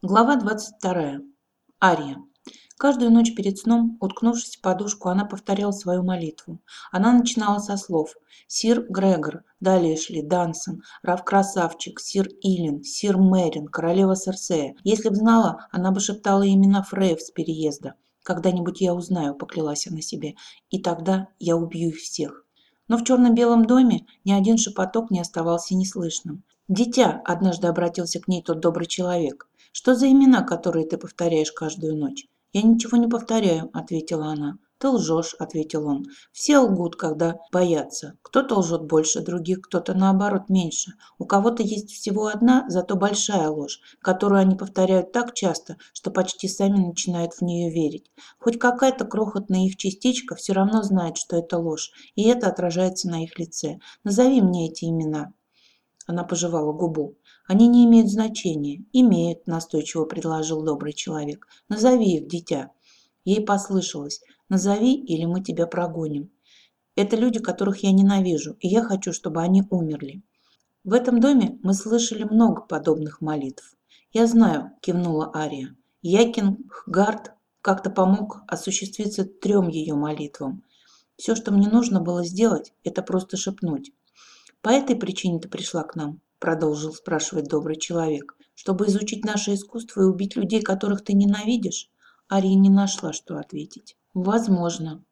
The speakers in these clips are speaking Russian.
Глава 22. Ария. Каждую ночь перед сном, уткнувшись в подушку, она повторяла свою молитву. Она начинала со слов «Сир Грегор», далее шли Дансон, Рав Красавчик, Сир Илин, Сир Мэрин, Королева Серсея. Если б знала, она бы шептала имена Фреев с переезда. «Когда-нибудь я узнаю», — поклялась она себе, — «и тогда я убью их всех». Но в черно-белом доме ни один шепоток не оставался неслышным. «Дитя!» – однажды обратился к ней тот добрый человек. Что за имена, которые ты повторяешь каждую ночь? Я ничего не повторяю, ответила она. Ты лжешь, ответил он. Все лгут, когда боятся. Кто-то лжет больше других, кто-то наоборот меньше. У кого-то есть всего одна, зато большая ложь, которую они повторяют так часто, что почти сами начинают в нее верить. Хоть какая-то крохотная их частичка все равно знает, что это ложь, и это отражается на их лице. Назови мне эти имена. Она пожевала губу. Они не имеют значения. Имеют, настойчиво предложил добрый человек. Назови их, дитя. Ей послышалось. Назови, или мы тебя прогоним. Это люди, которых я ненавижу, и я хочу, чтобы они умерли. В этом доме мы слышали много подобных молитв. Я знаю, кивнула Ария. Якин Хгард как-то помог осуществиться трем ее молитвам. Все, что мне нужно было сделать, это просто шепнуть. По этой причине ты пришла к нам продолжил спрашивать добрый человек чтобы изучить наше искусство и убить людей которых ты ненавидишь? Ария не нашла что ответить возможно.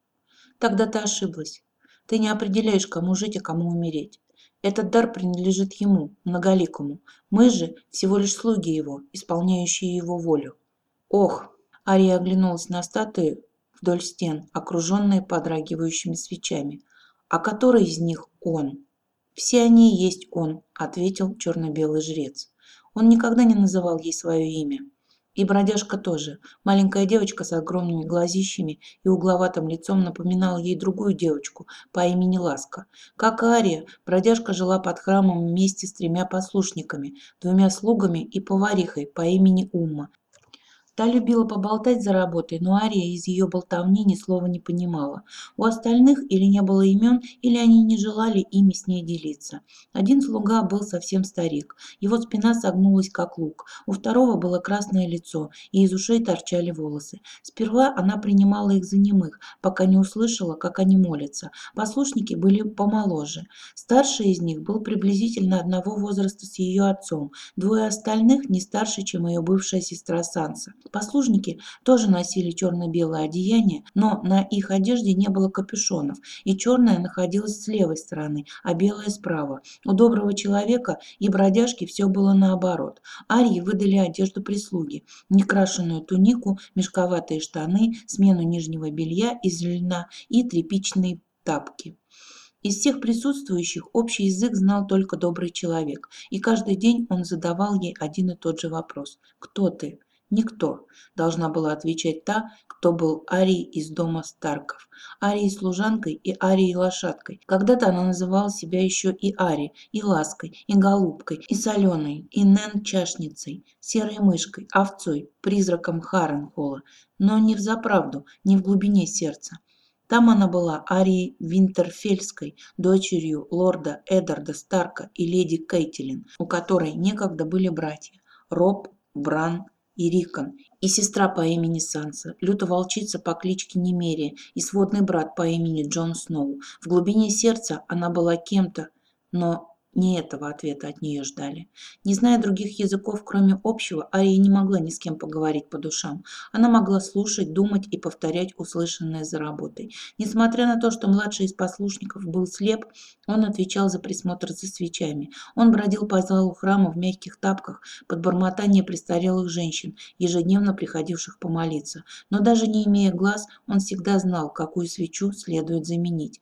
Тогда ты ошиблась. Ты не определяешь кому жить а кому умереть. Этот дар принадлежит ему многоликому. Мы же всего лишь слуги его исполняющие его волю. Ох ария оглянулась на статуи вдоль стен окруженные подрагивающими свечами. А который из них он все они и есть он ответил черно-белый жрец. Он никогда не называл ей свое имя. И бродяжка тоже. Маленькая девочка с огромными глазищами и угловатым лицом напоминала ей другую девочку по имени ласка. Как ария бродяжка жила под храмом вместе с тремя послушниками двумя слугами и поварихой по имени умма Та любила поболтать за работой, но Ария из ее болтовни ни слова не понимала. У остальных или не было имен, или они не желали ими с ней делиться. Один слуга был совсем старик. Его спина согнулась, как лук. У второго было красное лицо, и из ушей торчали волосы. Сперва она принимала их за немых, пока не услышала, как они молятся. Послушники были помоложе. Старший из них был приблизительно одного возраста с ее отцом. Двое остальных не старше, чем ее бывшая сестра Санса. Послужники тоже носили черно-белое одеяние, но на их одежде не было капюшонов, и черное находилось с левой стороны, а белое справа. У доброго человека и бродяжки все было наоборот. Арии выдали одежду прислуги, некрашенную тунику, мешковатые штаны, смену нижнего белья из льна и тряпичные тапки. Из всех присутствующих общий язык знал только добрый человек, и каждый день он задавал ей один и тот же вопрос «Кто ты?». Никто, должна была отвечать та, кто был Арией из дома Старков, Арией служанкой и Арией лошадкой. Когда-то она называла себя еще и Ари, и Лаской, и Голубкой, и Соленой, и Нэн Чашницей, Серой Мышкой, Овцой, призраком Харенхола, но не в заправду, не в глубине сердца. Там она была Арией Винтерфельской, дочерью лорда Эдарда Старка и леди Кейтилин, у которой некогда были братья Роб, Бран и Рикон, и сестра по имени Санса, лютая волчица по кличке Немерия и сводный брат по имени Джон Сноу. В глубине сердца она была кем-то, но не этого ответа от нее ждали. Не зная других языков, кроме общего, Ария не могла ни с кем поговорить по душам. Она могла слушать, думать и повторять услышанное за работой. Несмотря на то, что младший из послушников был слеп, он отвечал за присмотр за свечами. Он бродил по залу храма в мягких тапках под бормотание престарелых женщин, ежедневно приходивших помолиться. Но даже не имея глаз, он всегда знал, какую свечу следует заменить.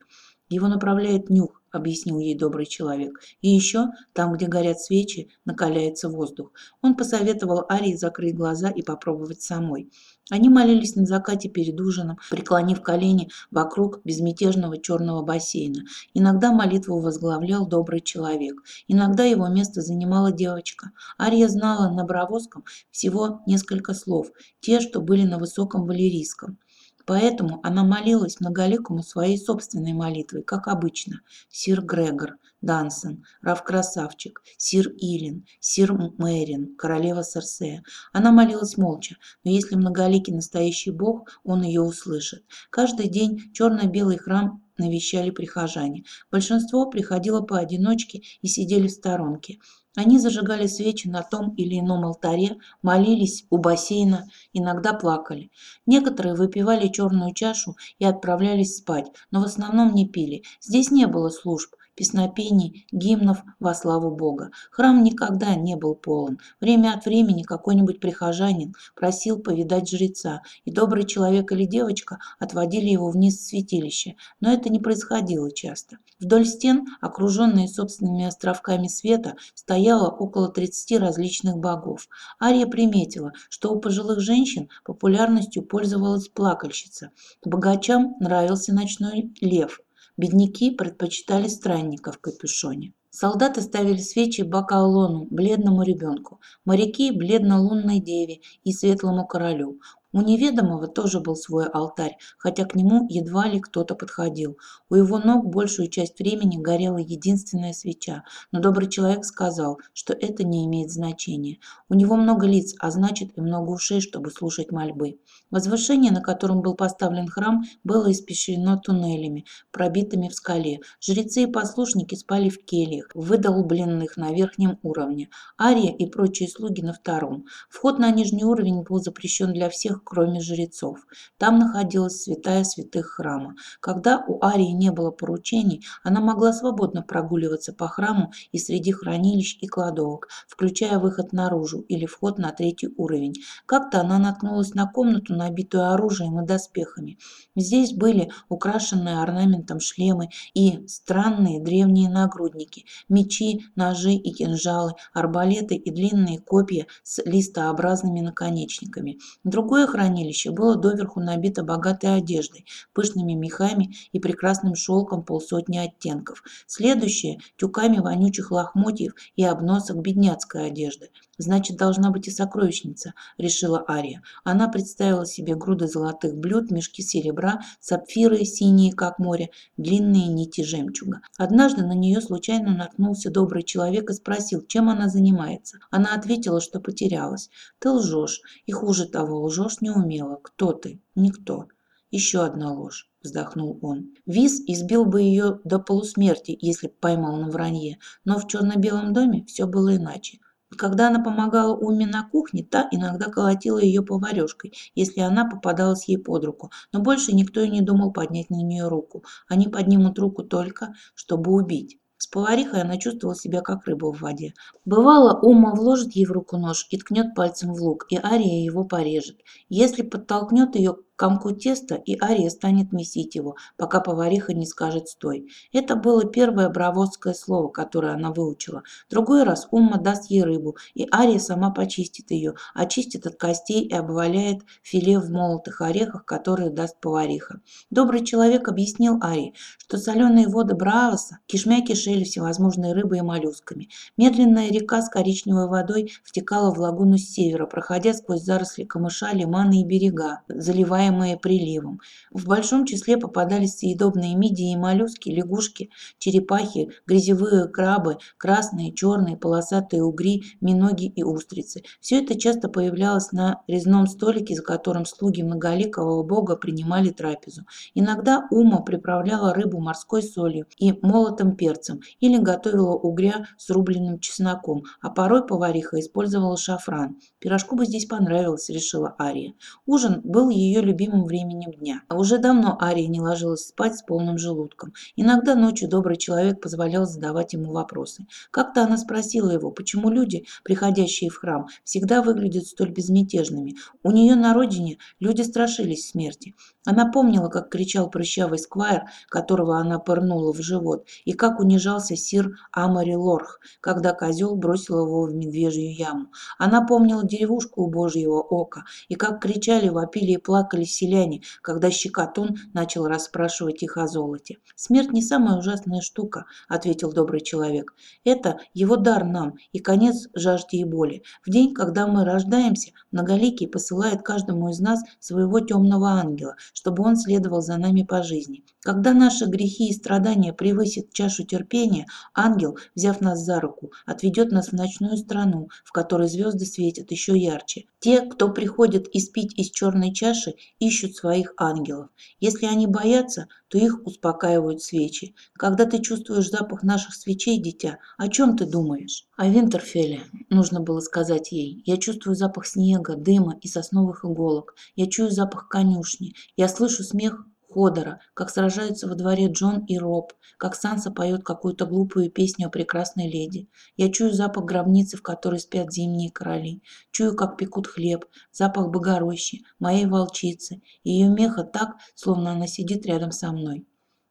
Его направляет нюх, объяснил ей добрый человек. И еще, там, где горят свечи, накаляется воздух. Он посоветовал Арии закрыть глаза и попробовать самой. Они молились на закате перед ужином, преклонив колени вокруг безмятежного черного бассейна. Иногда молитву возглавлял добрый человек. Иногда его место занимала девочка. Ария знала на бравоском всего несколько слов, те, что были на высоком валерийском. Поэтому она молилась многоликому своей собственной молитвой, как обычно. Сир Грегор, Дансон, Рав Красавчик, Сир Илин, Сир Мэрин, королева Серсея. Она молилась молча, но если многоликий настоящий бог, он ее услышит. Каждый день черно-белый храм навещали прихожане. Большинство приходило поодиночке и сидели в сторонке. Они зажигали свечи на том или ином алтаре, молились у бассейна, иногда плакали. Некоторые выпивали черную чашу и отправлялись спать, но в основном не пили. Здесь не было служб, песнопений, гимнов во славу Бога. Храм никогда не был полон. Время от времени какой-нибудь прихожанин просил повидать жреца, и добрый человек или девочка отводили его вниз в святилище, но это не происходило часто. Вдоль стен, окруженные собственными островками света, стояло около 30 различных богов. Ария приметила, что у пожилых женщин популярностью пользовалась плакальщица. Богачам нравился ночной лев – Бедняки предпочитали странника в капюшоне. Солдаты ставили свечи Бакаалону, бледному ребенку, моряки – бледно-лунной деве и светлому королю. У неведомого тоже был свой алтарь, хотя к нему едва ли кто-то подходил. У его ног большую часть времени горела единственная свеча, но добрый человек сказал, что это не имеет значения. У него много лиц, а значит и много ушей, чтобы слушать мольбы. Возвышение, на котором был поставлен храм, было испещрено туннелями, пробитыми в скале. Жрецы и послушники спали в кельях, выдолбленных на верхнем уровне. Ария и прочие слуги на втором. Вход на нижний уровень был запрещен для всех, кроме жрецов. Там находилась святая святых храма. Когда у Арии не было поручений, она могла свободно прогуливаться по храму и среди хранилищ и кладовок, включая выход наружу или вход на третий уровень. Как-то она наткнулась на комнату, набитую оружием и доспехами. Здесь были украшенные орнаментом шлемы и странные древние нагрудники, мечи, ножи и кинжалы, арбалеты и длинные копья с листообразными наконечниками. Другое хранилище было доверху набито богатой одеждой, пышными мехами и прекрасным шелком полсотни оттенков. Следующее – тюками вонючих лохмотьев и обносок бедняцкой одежды. Значит, должна быть и сокровищница, решила Ария. Она представила себе груды золотых блюд, мешки серебра, сапфиры синие, как море, длинные нити жемчуга. Однажды на нее случайно наткнулся добрый человек и спросил, чем она занимается. Она ответила, что потерялась. Ты лжешь, и хуже того, лжешь не умела. Кто ты? Никто. Еще одна ложь, вздохнул он. Виз избил бы ее до полусмерти, если б поймал на вранье, но в черно-белом доме все было иначе. Когда она помогала Уме на кухне, та иногда колотила ее поварешкой, если она попадалась ей под руку, но больше никто и не думал поднять на нее руку. Они поднимут руку только, чтобы убить. С поварихой она чувствовала себя как рыба в воде. Бывало, Ума вложит ей в руку нож и ткнет пальцем в лук, и Ария его порежет. Если подтолкнет ее комку теста, и Ария станет месить его, пока повариха не скажет «стой». Это было первое браводское слово, которое она выучила. Другой раз Умма даст ей рыбу, и Ария сама почистит ее, очистит от костей и обваляет филе в молотых орехах, которые даст повариха. Добрый человек объяснил Арии, что соленые воды Брааваса кишмя кишели всевозможной рыбой и моллюсками. Медленная река с коричневой водой втекала в лагуну с севера, проходя сквозь заросли камыша, лиманы и берега, заливая поднимаемые приливом. В большом числе попадались съедобные мидии и моллюски, лягушки, черепахи, грязевые крабы, красные, черные, полосатые угри, миноги и устрицы. Все это часто появлялось на резном столике, за которым слуги многоликого бога принимали трапезу. Иногда Ума приправляла рыбу морской солью и молотым перцем или готовила угря с рубленным чесноком, а порой повариха использовала шафран. Пирожку бы здесь понравилось, решила Ария. Ужин был ее любимым любимым временем дня. А уже давно Ария не ложилась спать с полным желудком. Иногда ночью добрый человек позволял задавать ему вопросы. Как-то она спросила его, почему люди, приходящие в храм, всегда выглядят столь безмятежными. У нее на родине люди страшились смерти. Она помнила, как кричал прыщавый сквайр, которого она пырнула в живот, и как унижался сир Амари Лорх, когда козел бросил его в медвежью яму. Она помнила деревушку у Божьего ока, и как кричали, вопили и плакали обрадовались селяне, когда щекотун начал расспрашивать их о золоте. «Смерть не самая ужасная штука», – ответил добрый человек. «Это его дар нам и конец жажде и боли. В день, когда мы рождаемся, Многоликий посылает каждому из нас своего темного ангела, чтобы он следовал за нами по жизни. Когда наши грехи и страдания превысят чашу терпения, ангел, взяв нас за руку, отведет нас в ночную страну, в которой звезды светят еще ярче. Те, кто приходит испить из черной чаши, ищут своих ангелов. Если они боятся, то их успокаивают свечи. Когда ты чувствуешь запах наших свечей, дитя, о чем ты думаешь? О Винтерфеле, нужно было сказать ей. Я чувствую запах снега, дыма и сосновых иголок. Я чую запах конюшни. Я слышу смех Ходора, как сражаются во дворе Джон и Роб, как Санса поет какую-то глупую песню о прекрасной леди. Я чую запах гробницы, в которой спят зимние короли. Чую, как пекут хлеб, запах богорощи, моей волчицы, ее меха так, словно она сидит рядом со мной.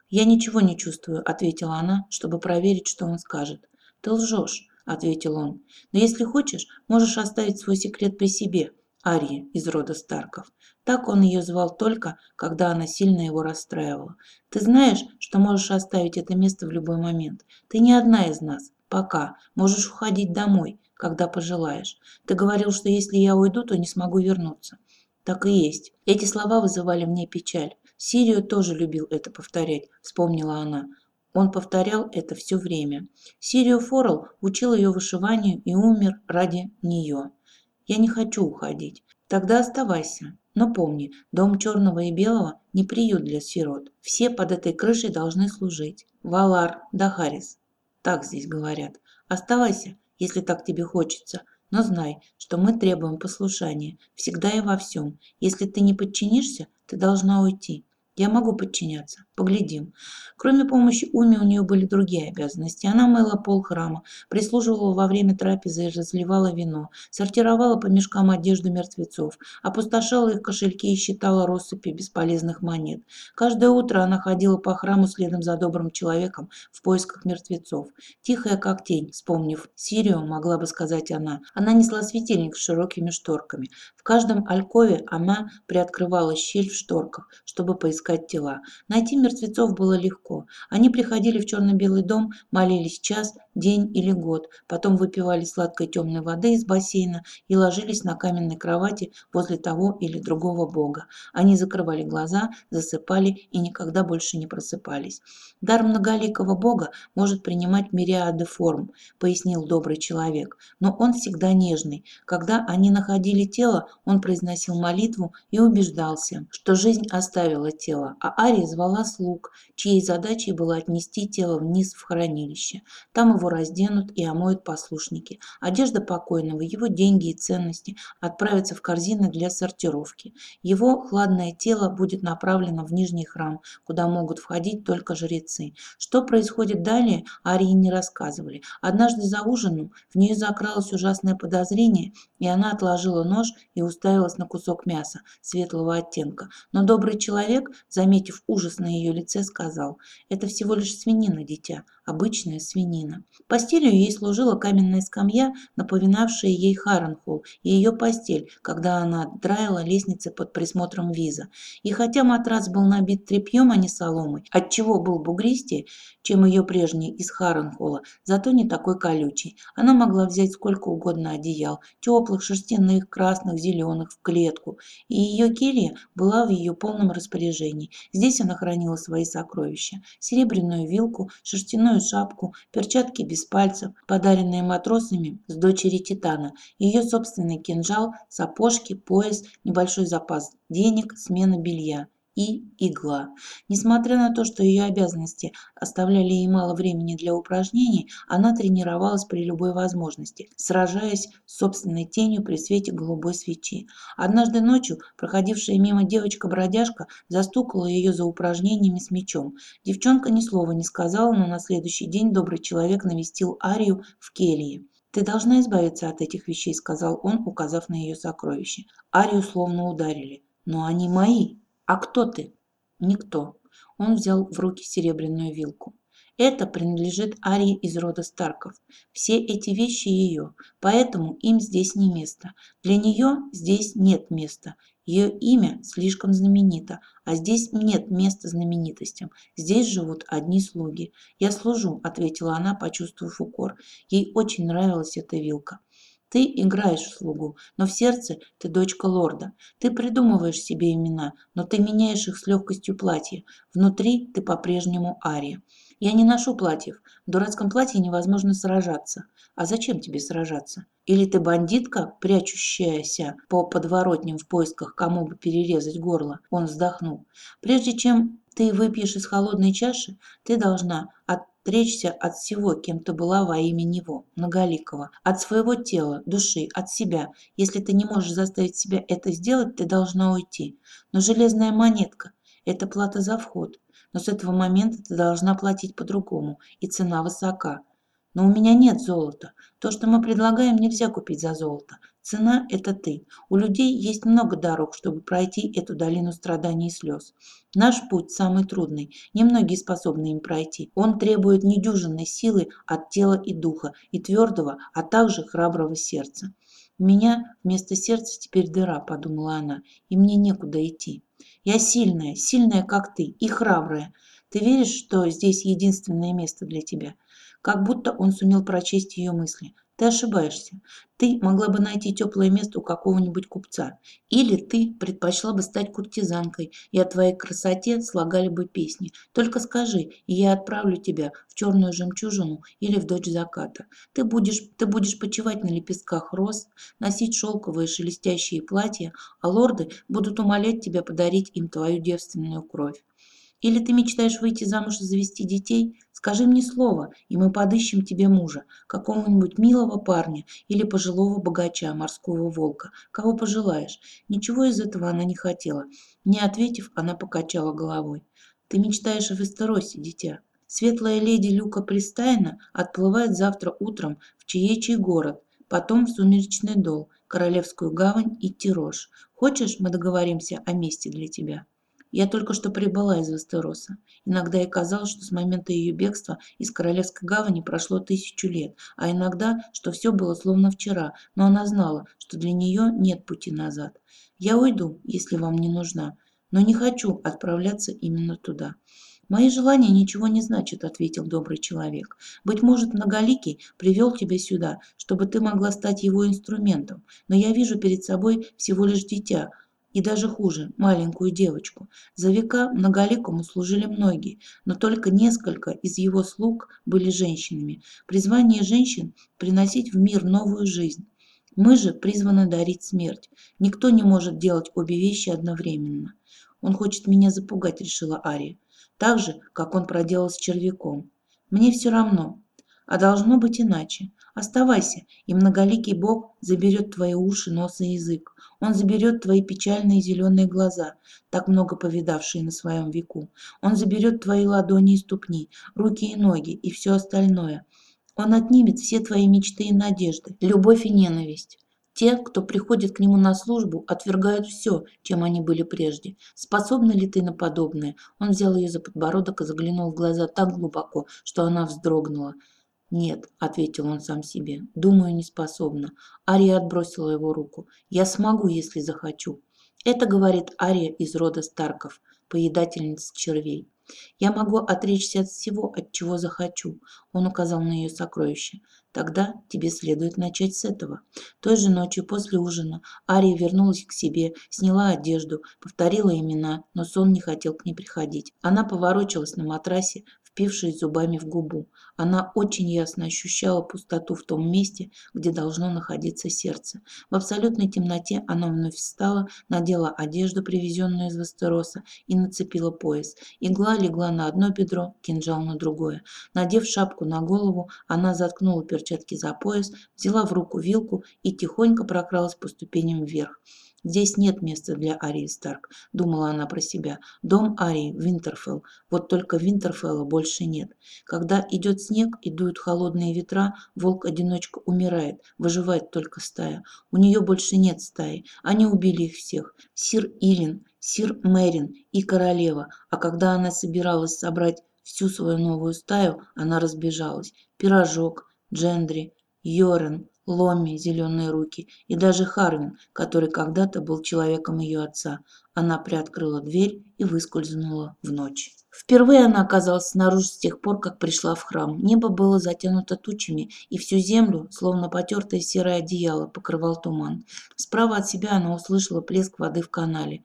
«Я ничего не чувствую», — ответила она, чтобы проверить, что он скажет. «Ты лжешь», — ответил он. «Но если хочешь, можешь оставить свой секрет при себе, Ария из рода Старков. Так он ее звал только, когда она сильно его расстраивала. Ты знаешь, что можешь оставить это место в любой момент. Ты не одна из нас. Пока. Можешь уходить домой, когда пожелаешь. Ты говорил, что если я уйду, то не смогу вернуться. Так и есть. Эти слова вызывали мне печаль. Сирию тоже любил это повторять, вспомнила она. Он повторял это все время. Сирию Форел учил ее вышиванию и умер ради нее. Я не хочу уходить. Тогда оставайся. Но помни, дом черного и белого не приют для сирот. Все под этой крышей должны служить. Валар, Дахарис. Так здесь говорят. Оставайся, если так тебе хочется. Но знай, что мы требуем послушания. Всегда и во всем. Если ты не подчинишься, ты должна уйти. Я могу подчиняться. Поглядим. Кроме помощи Уме у нее были другие обязанности. Она мыла пол храма, прислуживала во время трапезы и разливала вино, сортировала по мешкам одежду мертвецов, опустошала их кошельки и считала россыпи бесполезных монет. Каждое утро она ходила по храму следом за добрым человеком в поисках мертвецов. Тихая, как тень, вспомнив Сирию, могла бы сказать она. Она несла светильник с широкими шторками. В каждом алькове она приоткрывала щель в шторках, чтобы поискать тела. Найти мертвецов было легко. Они приходили в черно-белый дом, молились час, день или год, потом выпивали сладкой темной воды из бассейна и ложились на каменной кровати возле того или другого бога. Они закрывали глаза, засыпали и никогда больше не просыпались. Дар многоликого бога может принимать мириады форм, пояснил добрый человек, но он всегда нежный. Когда они находили тело, он произносил молитву и убеждался, что жизнь оставила тело, а Ария звала слуг, чьей задачей было отнести тело вниз в хранилище. Там его разденут и омоют послушники. Одежда покойного, его деньги и ценности отправятся в корзины для сортировки. Его хладное тело будет направлено в Нижний храм, куда могут входить только жрецы. Что происходит далее, Арии не рассказывали. Однажды за ужином в нее закралось ужасное подозрение, и она отложила нож и уставилась на кусок мяса светлого оттенка. Но добрый человек, заметив ужас на ее лице, сказал, «Это всего лишь свинина, дитя, обычная свинина». Постелью ей служила каменная скамья, напоминавшая ей Харренхолл и ее постель, когда она драила лестницы под присмотром виза. И хотя матрас был набит тряпьем, а не соломой, отчего был бугристее, чем ее прежний из Харренхолла, зато не такой колючий. Она могла взять сколько угодно одеял, теплых, шерстяных, красных, зеленых, в клетку, и ее келья была в ее полном распоряжении. Здесь она хранила свои сокровища – серебряную вилку, шерстяную шапку, перчатки без пальцев, подаренные матросами с дочери Титана, ее собственный кинжал, сапожки, пояс, небольшой запас денег, смена белья и игла. Несмотря на то, что ее обязанности оставляли ей мало времени для упражнений, она тренировалась при любой возможности, сражаясь с собственной тенью при свете голубой свечи. Однажды ночью проходившая мимо девочка-бродяжка застукала ее за упражнениями с мечом. Девчонка ни слова не сказала, но на следующий день добрый человек навестил Арию в келье. «Ты должна избавиться от этих вещей», — сказал он, указав на ее сокровища. Арию словно ударили. «Но они мои!» «А кто ты?» «Никто». Он взял в руки серебряную вилку. Это принадлежит Арии из рода Старков. Все эти вещи ее, поэтому им здесь не место. Для нее здесь нет места. Ее имя слишком знаменито, а здесь нет места знаменитостям. Здесь живут одни слуги. «Я служу», — ответила она, почувствовав укор. Ей очень нравилась эта вилка. Ты играешь в слугу, но в сердце ты дочка лорда. Ты придумываешь себе имена, но ты меняешь их с легкостью платья. Внутри ты по-прежнему Ария. Я не ношу платьев. В дурацком платье невозможно сражаться. А зачем тебе сражаться? Или ты бандитка, прячущаяся по подворотням в поисках, кому бы перерезать горло? Он вздохнул. Прежде чем ты выпьешь из холодной чаши, ты должна отречься от всего, кем ты была во имя него, многоликого, от своего тела, души, от себя. Если ты не можешь заставить себя это сделать, ты должна уйти. Но железная монетка – это плата за вход но с этого момента ты должна платить по-другому, и цена высока. Но у меня нет золота. То, что мы предлагаем, нельзя купить за золото. Цена – это ты. У людей есть много дорог, чтобы пройти эту долину страданий и слез. Наш путь самый трудный. Немногие способны им пройти. Он требует недюжинной силы от тела и духа, и твердого, а также храброго сердца. «У меня вместо сердца теперь дыра», – подумала она, – «и мне некуда идти». Я сильная, сильная, как ты, и храбрая. Ты веришь, что здесь единственное место для тебя? Как будто он сумел прочесть ее мысли. Ты ошибаешься. Ты могла бы найти теплое место у какого-нибудь купца. Или ты предпочла бы стать куртизанкой, и о твоей красоте слагали бы песни. Только скажи, и я отправлю тебя в черную жемчужину или в дочь заката. Ты будешь, ты будешь почивать на лепестках роз, носить шелковые шелестящие платья, а лорды будут умолять тебя подарить им твою девственную кровь. Или ты мечтаешь выйти замуж и завести детей? Скажи мне слово, и мы подыщем тебе мужа, какого-нибудь милого парня или пожилого богача, морского волка, кого пожелаешь. Ничего из этого она не хотела. Не ответив, она покачала головой. Ты мечтаешь о Вестеросе, дитя. Светлая леди Люка Пристайна отплывает завтра утром в Чаечий город, потом в Сумеречный дол, Королевскую гавань и Тирож. Хочешь, мы договоримся о месте для тебя?» Я только что прибыла из Вестероса. Иногда ей казалось, что с момента ее бегства из Королевской гавани прошло тысячу лет, а иногда, что все было словно вчера, но она знала, что для нее нет пути назад. Я уйду, если вам не нужна, но не хочу отправляться именно туда. «Мои желания ничего не значат», — ответил добрый человек. «Быть может, Многоликий привел тебя сюда, чтобы ты могла стать его инструментом, но я вижу перед собой всего лишь дитя, и даже хуже, маленькую девочку. За века многоликому служили многие, но только несколько из его слуг были женщинами. Призвание женщин – приносить в мир новую жизнь. Мы же призваны дарить смерть. Никто не может делать обе вещи одновременно. Он хочет меня запугать, решила Ария. Так же, как он проделал с червяком. Мне все равно. А должно быть иначе. Оставайся, и многоликий Бог заберет твои уши, нос и язык. Он заберет твои печальные зеленые глаза, так много повидавшие на своем веку. Он заберет твои ладони и ступни, руки и ноги и все остальное. Он отнимет все твои мечты и надежды, любовь и ненависть. Те, кто приходит к нему на службу, отвергают все, чем они были прежде. Способна ли ты на подобное? Он взял ее за подбородок и заглянул в глаза так глубоко, что она вздрогнула. «Нет», — ответил он сам себе, — «думаю, не способна». Ария отбросила его руку. «Я смогу, если захочу». Это говорит Ария из рода Старков, поедательница червей. «Я могу отречься от всего, от чего захочу», — он указал на ее сокровище. «Тогда тебе следует начать с этого». Той же ночью после ужина Ария вернулась к себе, сняла одежду, повторила имена, но сон не хотел к ней приходить. Она поворочилась на матрасе, впившись зубами в губу. Она очень ясно ощущала пустоту в том месте, где должно находиться сердце. В абсолютной темноте она вновь встала, надела одежду, привезенную из Вестероса, и нацепила пояс. Игла легла на одно бедро, кинжал на другое. Надев шапку на голову, она заткнула перчатки за пояс, взяла в руку вилку и тихонько прокралась по ступеням вверх. Здесь нет места для Арии Старк, думала она про себя. Дом Арии, Винтерфелл. Вот только Винтерфелла больше нет. Когда идет снег и дуют холодные ветра, волк-одиночка умирает, выживает только стая. У нее больше нет стаи. Они убили их всех. Сир Илин, сир Мэрин и королева. А когда она собиралась собрать всю свою новую стаю, она разбежалась. Пирожок, Джендри, Йорен, Ломми, зеленые руки и даже Харвин, который когда-то был человеком ее отца. Она приоткрыла дверь и выскользнула в ночь. Впервые она оказалась снаружи с тех пор, как пришла в храм. Небо было затянуто тучами, и всю землю, словно потертое серое одеяло, покрывал туман. Справа от себя она услышала плеск воды в канале.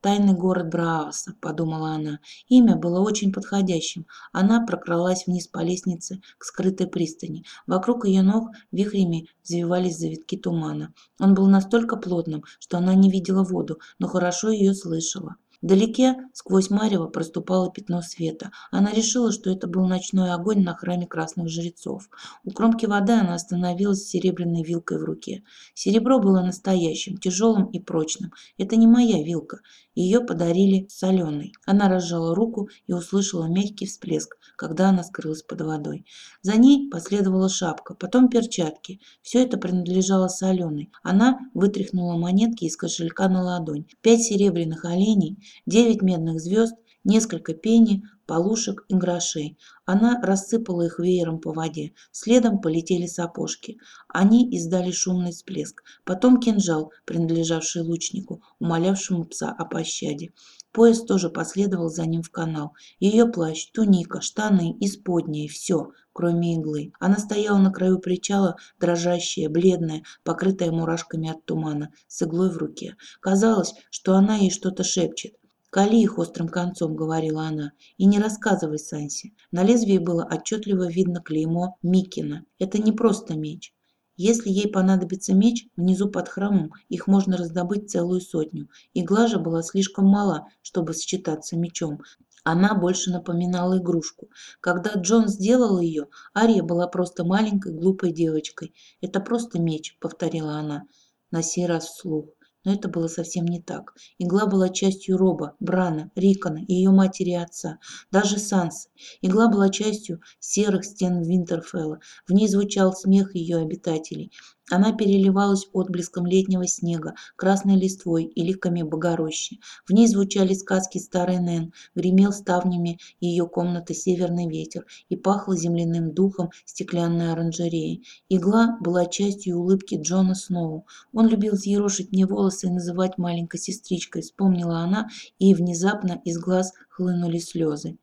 «Тайный город Брааваса», – подумала она. Имя было очень подходящим. Она прокралась вниз по лестнице к скрытой пристани. Вокруг ее ног вихрями взвивались завитки тумана. Он был настолько плотным, что она не видела воду, но хорошо ее слышала. Вдалеке, сквозь марево, проступало пятно света. Она решила, что это был ночной огонь на храме красных жрецов. У кромки воды она остановилась с серебряной вилкой в руке. Серебро было настоящим, тяжелым и прочным. Это не моя вилка. Ее подарили соленой. Она разжала руку и услышала мягкий всплеск, когда она скрылась под водой. За ней последовала шапка, потом перчатки. Все это принадлежало соленой. Она вытряхнула монетки из кошелька на ладонь. Пять серебряных оленей, девять медных звезд, несколько пени, полушек и грошей. Она рассыпала их веером по воде. Следом полетели сапожки. Они издали шумный всплеск. Потом кинжал, принадлежавший лучнику, умолявшему пса о пощаде. Пояс тоже последовал за ним в канал. Ее плащ, туника, штаны, исподние – все, кроме иглы. Она стояла на краю причала, дрожащая, бледная, покрытая мурашками от тумана, с иглой в руке. Казалось, что она ей что-то шепчет. «Кали их острым концом», — говорила она, — «и не рассказывай Санси». На лезвии было отчетливо видно клеймо Микина. Это не просто меч. Если ей понадобится меч, внизу под храмом их можно раздобыть целую сотню. Игла же была слишком мала, чтобы считаться мечом. Она больше напоминала игрушку. Когда Джон сделал ее, Ария была просто маленькой глупой девочкой. «Это просто меч», — повторила она, на сей раз вслух. Но это было совсем не так. Игла была частью Роба, Брана, Рикона и ее матери и отца, даже Сансы. Игла была частью серых стен Винтерфелла. В ней звучал смех ее обитателей. Она переливалась отблеском летнего снега, красной листвой и ликами богорощи. В ней звучали сказки старой Нэн, гремел ставнями ее комнаты северный ветер и пахло земляным духом стеклянной оранжереи. Игла была частью улыбки Джона Сноу. Он любил зъерошить мне волосы и называть маленькой сестричкой, вспомнила она, и внезапно из глаз хлынули слезы.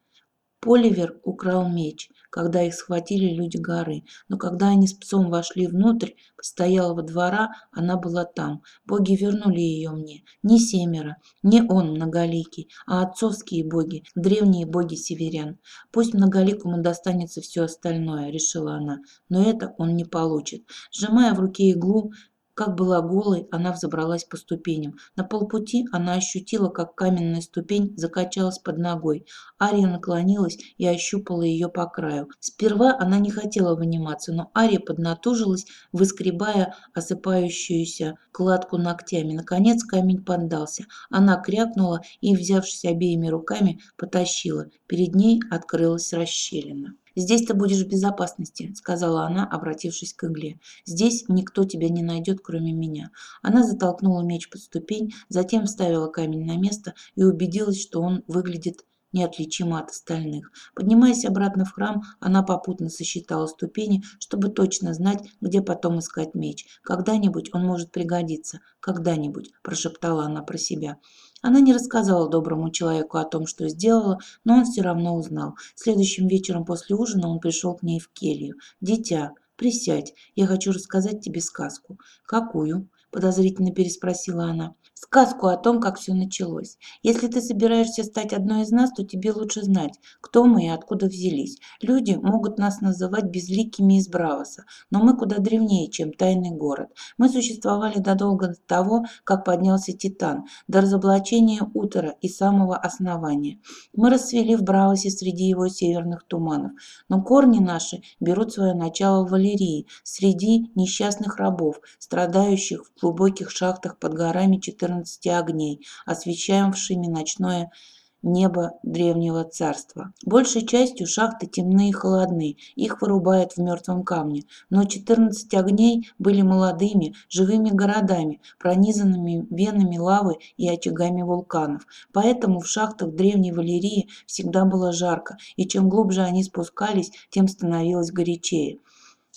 Поливер украл меч когда их схватили люди горы. Но когда они с псом вошли внутрь постоялого двора, она была там. Боги вернули ее мне. Не семеро, не он многоликий, а отцовские боги, древние боги северян. Пусть многоликому достанется все остальное, решила она, но это он не получит. Сжимая в руке иглу, как была голой, она взобралась по ступеням. На полпути она ощутила, как каменная ступень закачалась под ногой. Ария наклонилась и ощупала ее по краю. Сперва она не хотела выниматься, но Ария поднатужилась, выскребая осыпающуюся кладку ногтями. Наконец камень поддался. Она крякнула и, взявшись обеими руками, потащила. Перед ней открылась расщелина. «Здесь ты будешь в безопасности», – сказала она, обратившись к игле. «Здесь никто тебя не найдет, кроме меня». Она затолкнула меч под ступень, затем вставила камень на место и убедилась, что он выглядит неотличимо от остальных. Поднимаясь обратно в храм, она попутно сосчитала ступени, чтобы точно знать, где потом искать меч. «Когда-нибудь он может пригодиться. Когда-нибудь», – прошептала она про себя. Она не рассказала доброму человеку о том, что сделала, но он все равно узнал. Следующим вечером после ужина он пришел к ней в келью. «Дитя, присядь, я хочу рассказать тебе сказку». «Какую?» – подозрительно переспросила она сказку о том, как все началось. Если ты собираешься стать одной из нас, то тебе лучше знать, кто мы и откуда взялись. Люди могут нас называть безликими из Бравоса, но мы куда древнее, чем тайный город. Мы существовали задолго до того, как поднялся Титан, до разоблачения Утора и самого основания. Мы расцвели в Бравосе среди его северных туманов, но корни наши берут свое начало в Валерии, среди несчастных рабов, страдающих в глубоких шахтах под горами 14 14 огней, освещавшими ночное небо древнего царства. Большей частью шахты темные и холодны, их вырубают в мертвом камне, но 14 огней были молодыми, живыми городами, пронизанными венами лавы и очагами вулканов. Поэтому в шахтах древней Валерии всегда было жарко, и чем глубже они спускались, тем становилось горячее.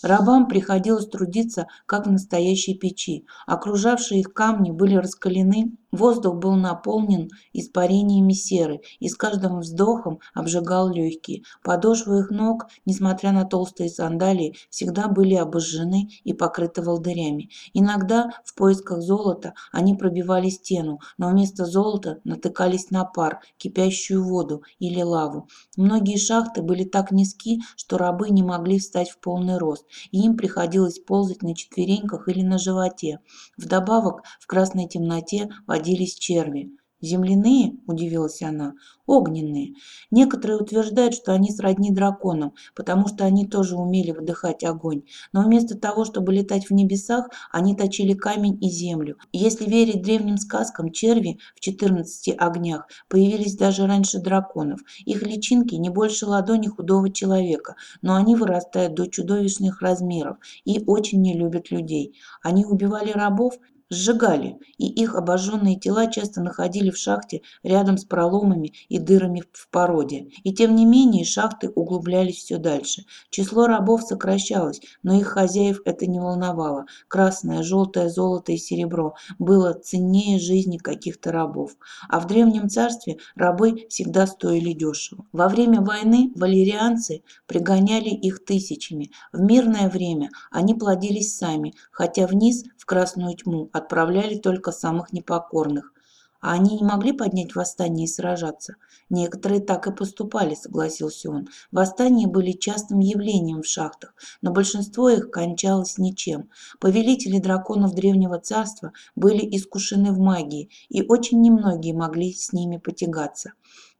Рабам приходилось трудиться, как в настоящей печи. Окружавшие их камни были раскалены Воздух был наполнен испарениями серы и с каждым вздохом обжигал легкие. Подошвы их ног, несмотря на толстые сандалии, всегда были обожжены и покрыты волдырями. Иногда в поисках золота они пробивали стену, но вместо золота натыкались на пар, кипящую воду или лаву. Многие шахты были так низки, что рабы не могли встать в полный рост, и им приходилось ползать на четвереньках или на животе. Вдобавок, в красной темноте водились черви. «Земляные?» – удивилась она. «Огненные. Некоторые утверждают, что они сродни драконам, потому что они тоже умели выдыхать огонь. Но вместо того, чтобы летать в небесах, они точили камень и землю. если верить древним сказкам, черви в 14 огнях появились даже раньше драконов. Их личинки не больше ладони худого человека, но они вырастают до чудовищных размеров и очень не любят людей. Они убивали рабов сжигали, и их обожженные тела часто находили в шахте рядом с проломами и дырами в породе. И тем не менее шахты углублялись все дальше. Число рабов сокращалось, но их хозяев это не волновало. Красное, желтое, золото и серебро было ценнее жизни каких-то рабов. А в Древнем Царстве рабы всегда стоили дешево. Во время войны валерианцы пригоняли их тысячами. В мирное время они плодились сами, хотя вниз в красную тьму отправляли только самых непокорных. А они не могли поднять восстание и сражаться? Некоторые так и поступали, согласился он. Восстания были частым явлением в шахтах, но большинство их кончалось ничем. Повелители драконов Древнего Царства были искушены в магии, и очень немногие могли с ними потягаться.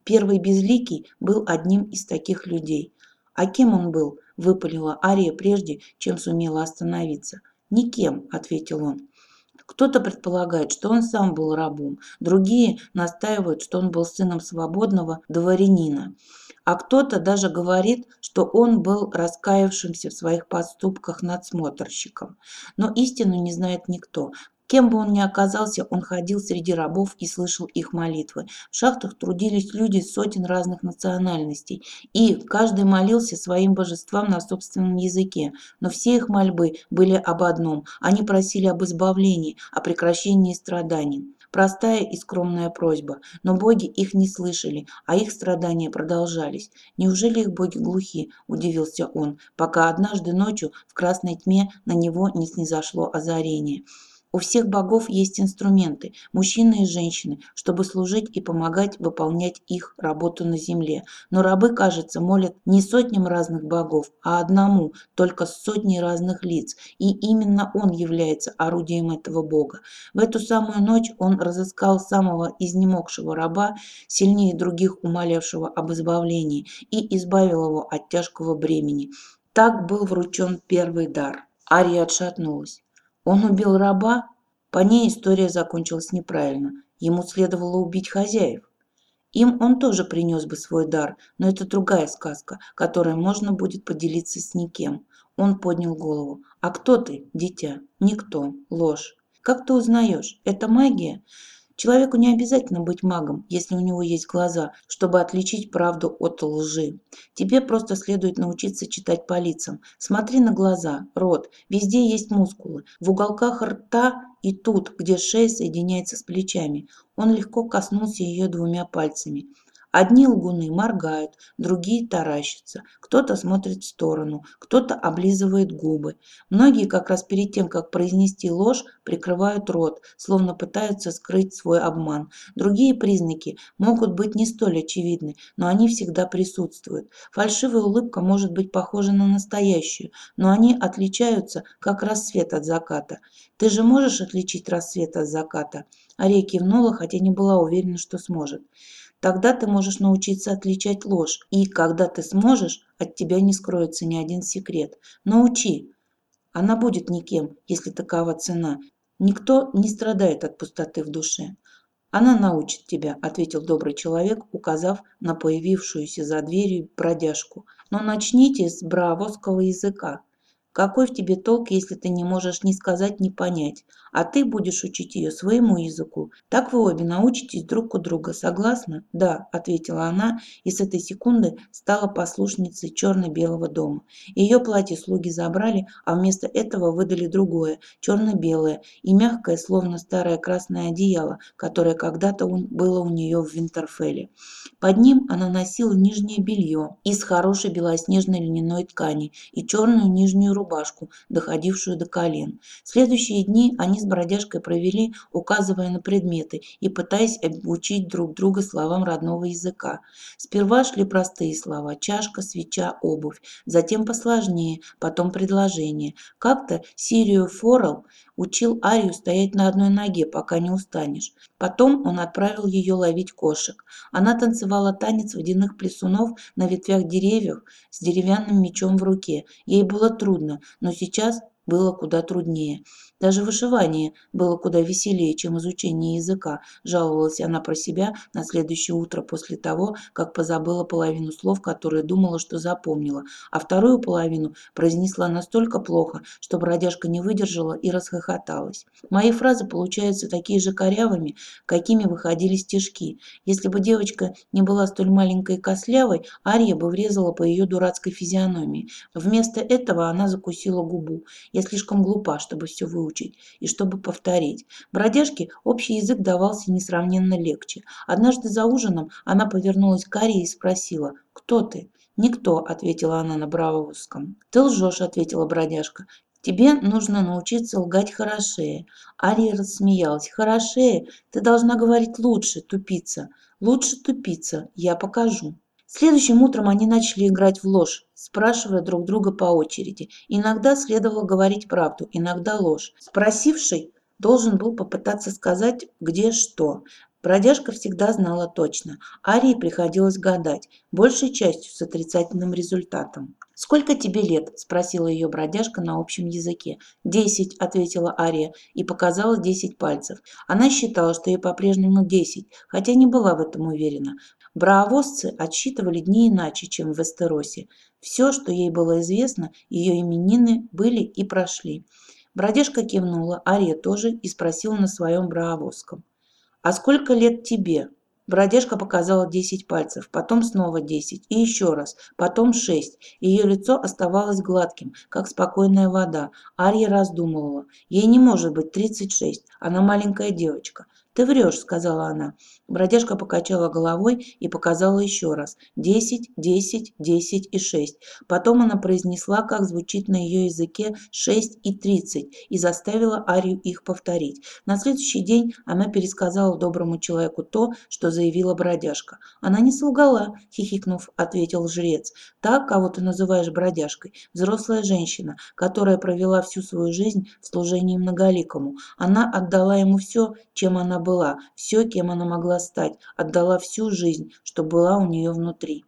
Первый Безликий был одним из таких людей. А кем он был? выпалила Ария прежде, чем сумела остановиться. «Никем», — ответил он. Кто-то предполагает, что он сам был рабом, другие настаивают, что он был сыном свободного дворянина. А кто-то даже говорит, что он был раскаявшимся в своих поступках надсмотрщиком. Но истину не знает никто, Кем бы он ни оказался, он ходил среди рабов и слышал их молитвы. В шахтах трудились люди сотен разных национальностей, и каждый молился своим божествам на собственном языке. Но все их мольбы были об одном. Они просили об избавлении, о прекращении страданий. Простая и скромная просьба, но боги их не слышали, а их страдания продолжались. Неужели их боги глухи, удивился он, пока однажды ночью в красной тьме на него не снизошло озарение. У всех богов есть инструменты, мужчины и женщины, чтобы служить и помогать выполнять их работу на земле. Но рабы, кажется, молят не сотням разных богов, а одному, только с сотней разных лиц. И именно он является орудием этого бога. В эту самую ночь он разыскал самого изнемогшего раба, сильнее других умолявшего об избавлении, и избавил его от тяжкого бремени. Так был вручен первый дар. Ария отшатнулась. Он убил раба? По ней история закончилась неправильно. Ему следовало убить хозяев. Им он тоже принес бы свой дар, но это другая сказка, которой можно будет поделиться с никем. Он поднял голову. «А кто ты, дитя?» «Никто. Ложь. Как ты узнаешь? Это магия?» Человеку не обязательно быть магом, если у него есть глаза, чтобы отличить правду от лжи. Тебе просто следует научиться читать по лицам. Смотри на глаза, рот, везде есть мускулы. В уголках рта и тут, где шея соединяется с плечами. Он легко коснулся ее двумя пальцами. Одни лгуны моргают, другие таращатся, кто-то смотрит в сторону, кто-то облизывает губы. Многие как раз перед тем, как произнести ложь, прикрывают рот, словно пытаются скрыть свой обман. Другие признаки могут быть не столь очевидны, но они всегда присутствуют. Фальшивая улыбка может быть похожа на настоящую, но они отличаются, как рассвет от заката. Ты же можешь отличить рассвет от заката? Ария кивнула, хотя не была уверена, что сможет. Тогда ты можешь научиться отличать ложь, и когда ты сможешь, от тебя не скроется ни один секрет. Научи. Она будет никем, если такова цена. Никто не страдает от пустоты в душе. она научит тебя ответил добрый человек указав на появившуюся за дверью бродяжку но начните с браавосского языка какой в тебе толк если ты не можешь ни сказать ни понять? А ты будешь учить ее своему языку. Так вы обе научитесь друг у друга согласны да ответила она и с этой секунды стала послушницей черно-белого дома. Ее платье слуги забрали а вместо этого выдали другое черно-белое и мягкое словно старое красное одеяло которое когда-то было у нее в винтерфелле. Под ним она носила нижнее белье из хорошей белоснежной льняной ткани и черную нижнюю рубашку доходившую до колен следующие дни они с бродяжкой провели, указывая на предметы и пытаясь обучить друг друга словам родного языка. Сперва шли простые слова – чашка, свеча, обувь, затем посложнее, потом предложения. Как-то Сирию Форел учил Арию стоять на одной ноге, пока не устанешь. Потом он отправил ее ловить кошек. Она танцевала танец водяных плесунов на ветвях деревьев с деревянным мечом в руке. Ей было трудно, но сейчас было куда труднее. Даже вышивание было куда веселее, чем изучение языка, жаловалась она про себя на следующее утро после того, как позабыла половину слов, которые думала, что запомнила, а вторую половину произнесла настолько плохо, что бродяжка не выдержала и расхохоталась. Мои фразы получаются такие же корявыми, какими выходили стишки. Если бы девочка не была столь маленькой и кослявой, Ария бы врезала по ее дурацкой физиономии. Вместо этого она закусила губу. Я слишком глупа, чтобы все выучить и чтобы повторить. Бродяжке общий язык давался несравненно легче. Однажды за ужином она повернулась к Арии и спросила «Кто ты?» «Никто», — ответила она на бравовском. «Ты лжешь», — ответила бродяжка. «Тебе нужно научиться лгать хорошее». Ария рассмеялась. «Хорошее? Ты должна говорить лучше, тупица. Лучше тупица. Я покажу». Следующим утром они начали играть в ложь, спрашивая друг друга по очереди. Иногда следовало говорить правду, иногда ложь. Спросивший должен был попытаться сказать, где что. Бродяжка всегда знала точно. Арии приходилось гадать, большей частью с отрицательным результатом. «Сколько тебе лет?» – спросила ее бродяжка на общем языке. «Десять», – ответила Ария и показала десять пальцев. Она считала, что ей по-прежнему десять, хотя не была в этом уверена. Браавосцы отсчитывали дни иначе, чем в Вестеросе. Все, что ей было известно, ее именины были и прошли. Бродяжка кивнула, Ария тоже, и спросила на своем браавосском. «А сколько лет тебе?» Бродяжка показала десять пальцев, потом снова десять и еще раз, потом шесть. Ее лицо оставалось гладким, как спокойная вода. Ария раздумывала. Ей не может быть тридцать шесть, она маленькая девочка. «Ты врешь», — сказала она. Бродяжка покачала головой и показала еще раз. «Десять, десять, десять и шесть». Потом она произнесла, как звучит на ее языке «шесть и тридцать» и заставила Арию их повторить. На следующий день она пересказала доброму человеку то, что заявила бродяжка. «Она не солгала», — хихикнув, ответил жрец. «Так, кого ты называешь бродяжкой, взрослая женщина, которая провела всю свою жизнь в служении многоликому. Она отдала ему все, чем она была была, все, кем она могла стать, отдала всю жизнь, что была у нее внутри.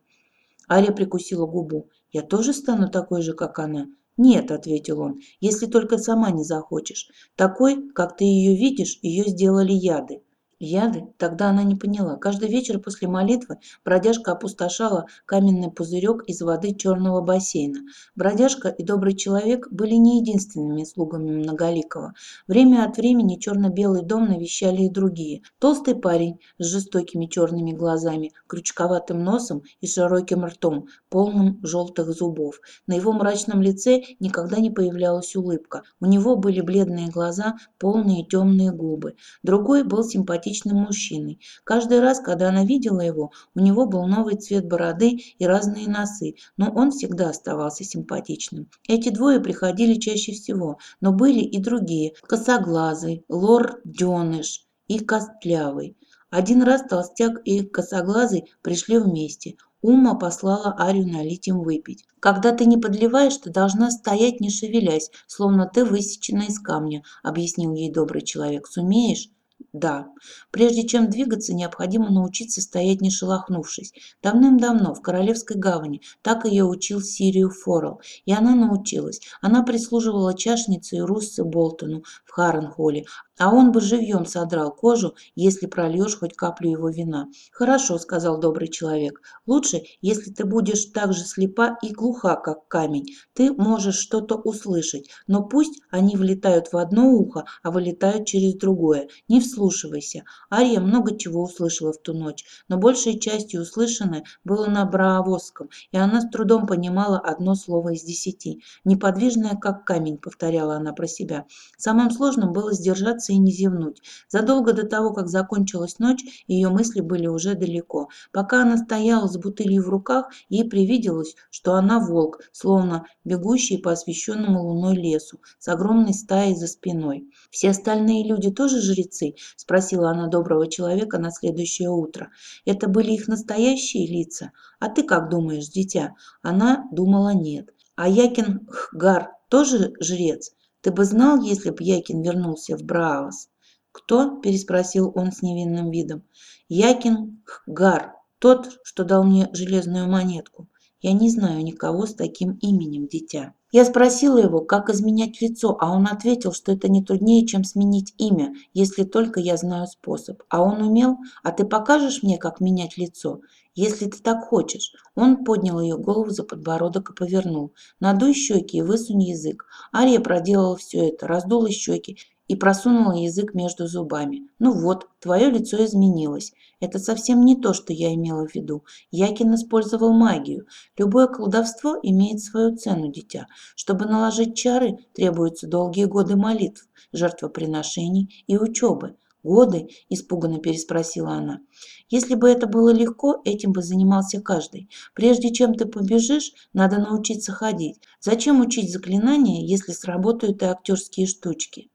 Ария прикусила губу. «Я тоже стану такой же, как она?» «Нет», — ответил он, — «если только сама не захочешь. Такой, как ты ее видишь, ее сделали яды. Яды? Тогда она не поняла. Каждый вечер после молитвы бродяжка опустошала каменный пузырек из воды черного бассейна. Бродяжка и добрый человек были не единственными слугами Многоликого. Время от времени черно-белый дом навещали и другие. Толстый парень с жестокими черными глазами, крючковатым носом и широким ртом, полным желтых зубов. На его мрачном лице никогда не появлялась улыбка. У него были бледные глаза, полные темные губы. Другой был симпатичный симпатичным мужчиной. Каждый раз, когда она видела его, у него был новый цвет бороды и разные носы, но он всегда оставался симпатичным. Эти двое приходили чаще всего, но были и другие – косоглазый, лор Дёныш и костлявый. Один раз толстяк и косоглазый пришли вместе. Ума послала Арию налить им выпить. «Когда ты не подливаешь, ты должна стоять, не шевелясь, словно ты высечена из камня», – объяснил ей добрый человек. «Сумеешь?» Да, прежде чем двигаться, необходимо научиться стоять не шелохнувшись. Давным-давно в Королевской гавани так ее учил Сирию Форел, и она научилась. Она прислуживала чашнице и Руссе Болтону в Харренхолле, а он бы живьем содрал кожу, если прольешь хоть каплю его вина. «Хорошо», — сказал добрый человек, — «лучше, если ты будешь так же слепа и глуха, как камень. Ты можешь что-то услышать, но пусть они влетают в одно ухо, а вылетают через другое. Не вслушивайся». Ария много чего услышала в ту ночь, но большей частью услышанное было на браавосском, и она с трудом понимала одно слово из десяти. «Неподвижная, как камень», — повторяла она про себя. Самым сложным было сдержаться и не зевнуть. Задолго до того, как закончилась ночь, ее мысли были уже далеко. Пока она стояла с бутылью в руках, ей привиделось, что она волк, словно бегущий по освещенному луной лесу, с огромной стаей за спиной. «Все остальные люди тоже жрецы?» – спросила она доброго человека на следующее утро. «Это были их настоящие лица? А ты как думаешь, дитя?» Она думала нет. «А Якин Хгар тоже жрец?» Ты бы знал, если б Якин вернулся в Браавас? Кто? переспросил он с невинным видом. Якин Хгар, тот, что дал мне железную монетку. Я не знаю никого с таким именем, дитя. Я спросила его, как изменять лицо, а он ответил, что это не труднее, чем сменить имя, если только я знаю способ. А он умел? А ты покажешь мне, как менять лицо? Если ты так хочешь. Он поднял ее голову за подбородок и повернул. Надуй щеки и высунь язык. Ария проделала все это, раздула щеки и просунула язык между зубами. «Ну вот, твое лицо изменилось. Это совсем не то, что я имела в виду. Якин использовал магию. Любое колдовство имеет свою цену, дитя. Чтобы наложить чары, требуются долгие годы молитв, жертвоприношений и учебы. «Годы?» – испуганно переспросила она. «Если бы это было легко, этим бы занимался каждый. Прежде чем ты побежишь, надо научиться ходить. Зачем учить заклинания, если сработают и актерские штучки?»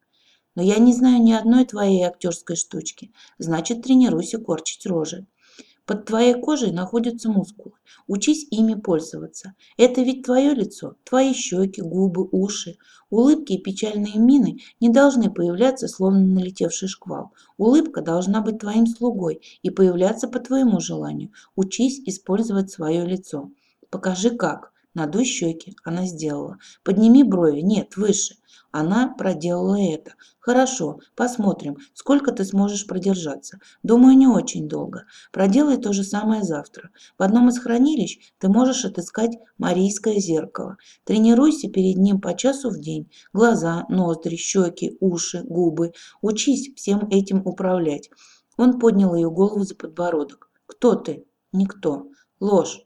Но я не знаю ни одной твоей актерской штучки. Значит, тренируйся корчить рожи. Под твоей кожей находятся мускулы. Учись ими пользоваться. Это ведь твое лицо, твои щеки, губы, уши. Улыбки и печальные мины не должны появляться, словно налетевший шквал. Улыбка должна быть твоим слугой и появляться по твоему желанию. Учись использовать свое лицо. Покажи как. Надуй щеки. Она сделала. Подними брови. Нет, выше. Она проделала это. Хорошо, посмотрим, сколько ты сможешь продержаться. Думаю, не очень долго. Проделай то же самое завтра. В одном из хранилищ ты можешь отыскать марийское зеркало. Тренируйся перед ним по часу в день. Глаза, ноздри, щеки, уши, губы. Учись всем этим управлять. Он поднял ее голову за подбородок. Кто ты? Никто. Ложь.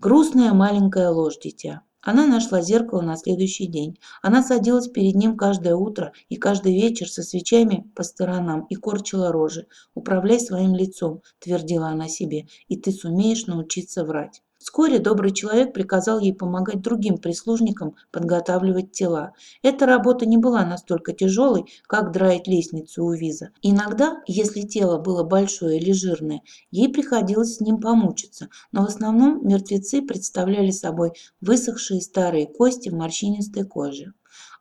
Грустная маленькая ложь, дитя. Она нашла зеркало на следующий день. Она садилась перед ним каждое утро и каждый вечер со свечами по сторонам и корчила рожи. «Управляй своим лицом», – твердила она себе, – «и ты сумеешь научиться врать». Вскоре добрый человек приказал ей помогать другим прислужникам подготавливать тела. Эта работа не была настолько тяжелой, как драить лестницу у виза. Иногда, если тело было большое или жирное, ей приходилось с ним помучиться, но в основном мертвецы представляли собой высохшие старые кости в морщинистой коже.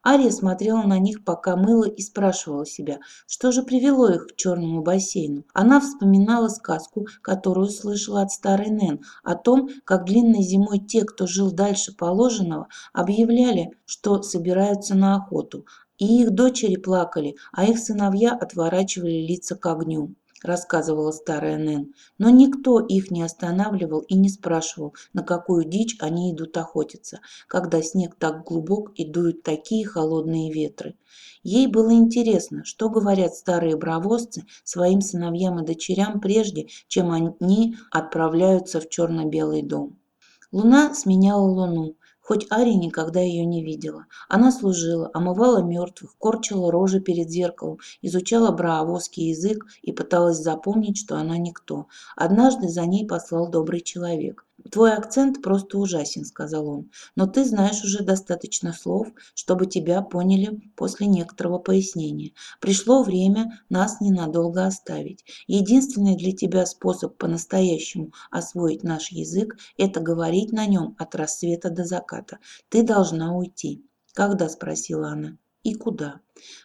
Ария смотрела на них, пока мыла и спрашивала себя, что же привело их к черному бассейну. Она вспоминала сказку, которую слышала от старой Нэн, о том, как длинной зимой те, кто жил дальше положенного, объявляли, что собираются на охоту. И их дочери плакали, а их сыновья отворачивали лица к огню рассказывала старая Нэн. Но никто их не останавливал и не спрашивал, на какую дичь они идут охотиться, когда снег так глубок и дуют такие холодные ветры. Ей было интересно, что говорят старые бравосцы своим сыновьям и дочерям прежде, чем они отправляются в черно-белый дом. Луна сменяла луну, хоть Ария никогда ее не видела. Она служила, омывала мертвых, корчила рожи перед зеркалом, изучала браавоский язык и пыталась запомнить, что она никто. Однажды за ней послал добрый человек. «Твой акцент просто ужасен», — сказал он, «но ты знаешь уже достаточно слов, чтобы тебя поняли после некоторого пояснения. Пришло время нас ненадолго оставить. Единственный для тебя способ по-настоящему освоить наш язык – это говорить на нем от рассвета до заката. Ты должна уйти». «Когда?» – спросила она. «И куда?»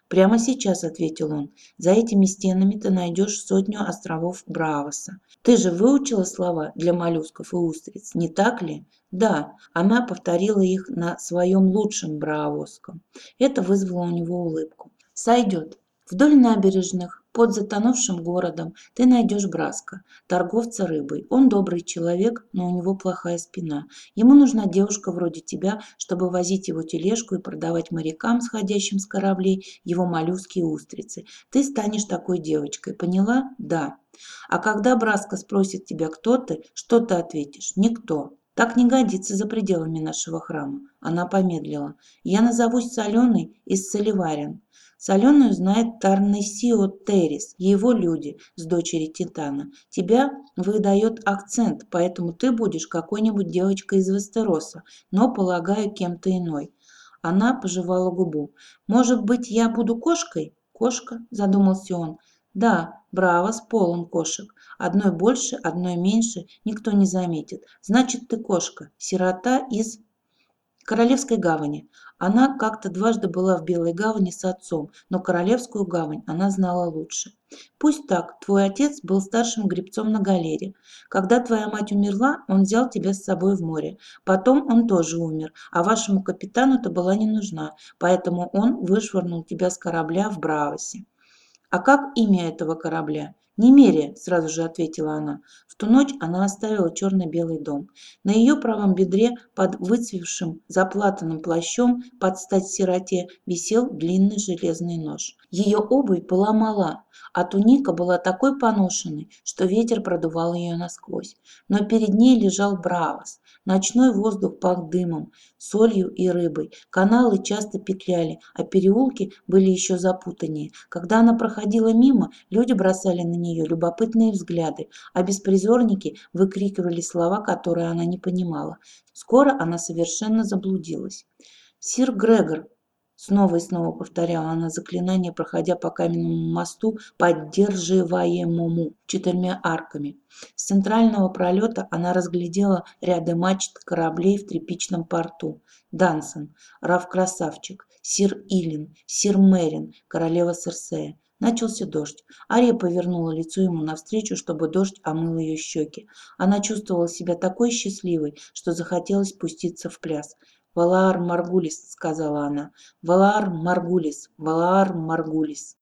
«Прямо сейчас», — ответил он. «За этими стенами ты найдешь сотню островов Бравоса. Ты же выучила слова для моллюсков и устриц, не так ли?» «Да». Она повторила их на своем лучшем браавосском. Это вызвало у него улыбку. «Сойдет. Вдоль набережных, под затонувшим городом, ты найдешь Браска, торговца рыбой. Он добрый человек, но у него плохая спина. Ему нужна девушка вроде тебя, чтобы возить его тележку и продавать морякам, сходящим с кораблей, его моллюски и устрицы. Ты станешь такой девочкой, поняла? Да. А когда Браска спросит тебя, кто ты, что ты ответишь? Никто. Так не годится за пределами нашего храма. Она помедлила. Я назовусь Соленой из Соливарин. Соленую знает Тарнесио Террис, его люди с дочери Титана. Тебя выдает акцент, поэтому ты будешь какой-нибудь девочкой из Вестероса, но, полагаю, кем-то иной. Она пожевала губу. «Может быть, я буду кошкой?» «Кошка?» – задумался он. «Да, Бравос полон кошек. Одной больше, одной меньше никто не заметит. Значит, ты кошка, сирота из Королевской гавани. Она как-то дважды была в Белой гавани с отцом, но Королевскую гавань она знала лучше. Пусть так, твой отец был старшим гребцом на галере. Когда твоя мать умерла, он взял тебя с собой в море. Потом он тоже умер, а вашему капитану ты была не нужна, поэтому он вышвырнул тебя с корабля в Бравосе. А как имя этого корабля? «Немерия», – сразу же ответила она. В ту ночь она оставила черно-белый дом. На ее правом бедре под выцвевшим заплатанным плащом под стать сироте висел длинный железный нож. Ее обувь была мала, а туника была такой поношенной, что ветер продувал ее насквозь. Но перед ней лежал Бравос. Ночной воздух пах дымом, солью и рыбой. Каналы часто петляли, а переулки были еще запутаннее. Когда она проходила мимо, люди бросали на нее любопытные взгляды, а беспризорники выкрикивали слова, которые она не понимала. Скоро она совершенно заблудилась. «Сир Грегор», Снова и снова повторяла она заклинание, проходя по каменному мосту, поддерживаемому четырьмя арками. С центрального пролета она разглядела ряды мачт кораблей в тряпичном порту. Дансон, Раф Красавчик, Сир Илин, Сир Мерин, королева Серсея. Начался дождь. Ария повернула лицо ему навстречу, чтобы дождь омыл ее щеки. Она чувствовала себя такой счастливой, что захотелось пуститься в пляс. «Валаар Маргулис», — сказала она. «Валаар Маргулис, Валаар Маргулис».